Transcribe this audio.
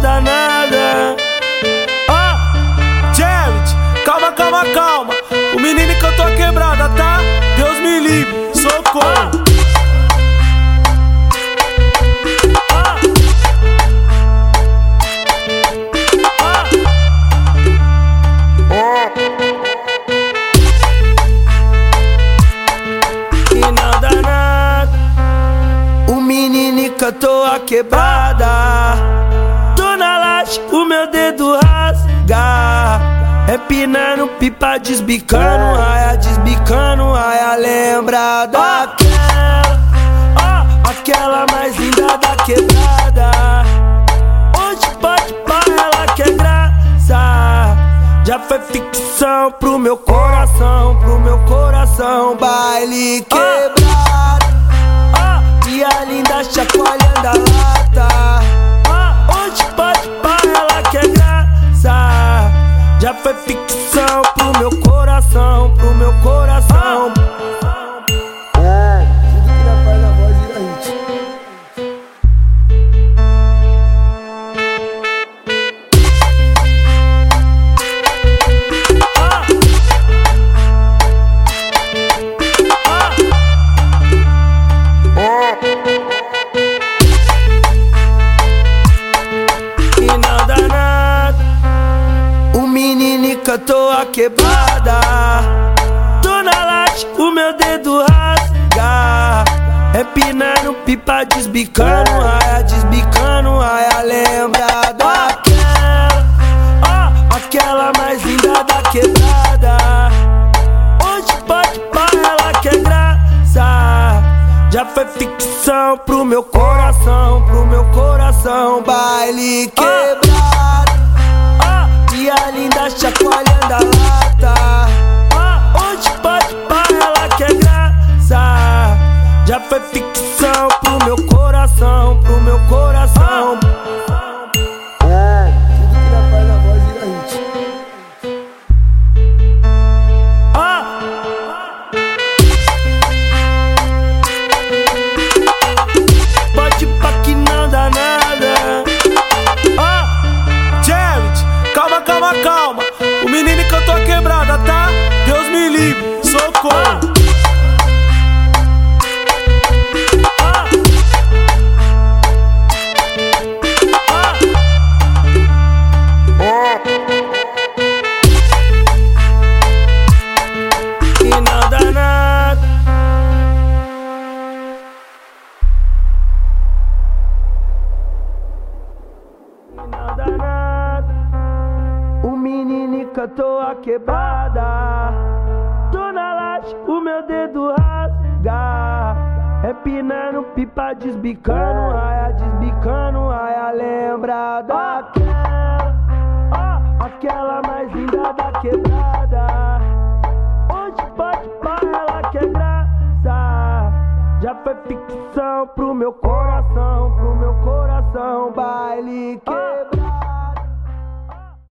Pode pá que não dá nada. Ah, Jared, calma, calma, calma. O menino cantou a quebrada, tá? Deus me livre, socorro. Ah. Ah. E não dá nada. O menino cantou a quebrada. Meu dedo rasga. Empinando pipa, desbicando raia, desbicando raia. Lembra daquela, ó, aquela mais linda da quebrada. Hoje pode pá, ela quer graça. Já foi ficção pro meu coração, pro meu coração. Baile quebrado. Ah, e a linda chacoalhando menino cantou a quebrada. Tô na laje, o meu dedo rasga. Empinando pipa, desbicando raia, desbicando raia. Lembra daquela, ó, aquela mais linda da quebrada. Hoje pode pá, ela quer graça. Já foi ficção pro meu coração, pro meu coração. Baile quebrado. Calma, O menino cantou a quebrada. Tô na laje, o meu dedo rasga. Empinando pipa, desbicando raia, desbicando raia. Lembra daquela, ó, aquela mais linda da quebrada. Hoje pode pá, ela quer graça. Já foi ficção pro meu coração, pro meu coração. Baile que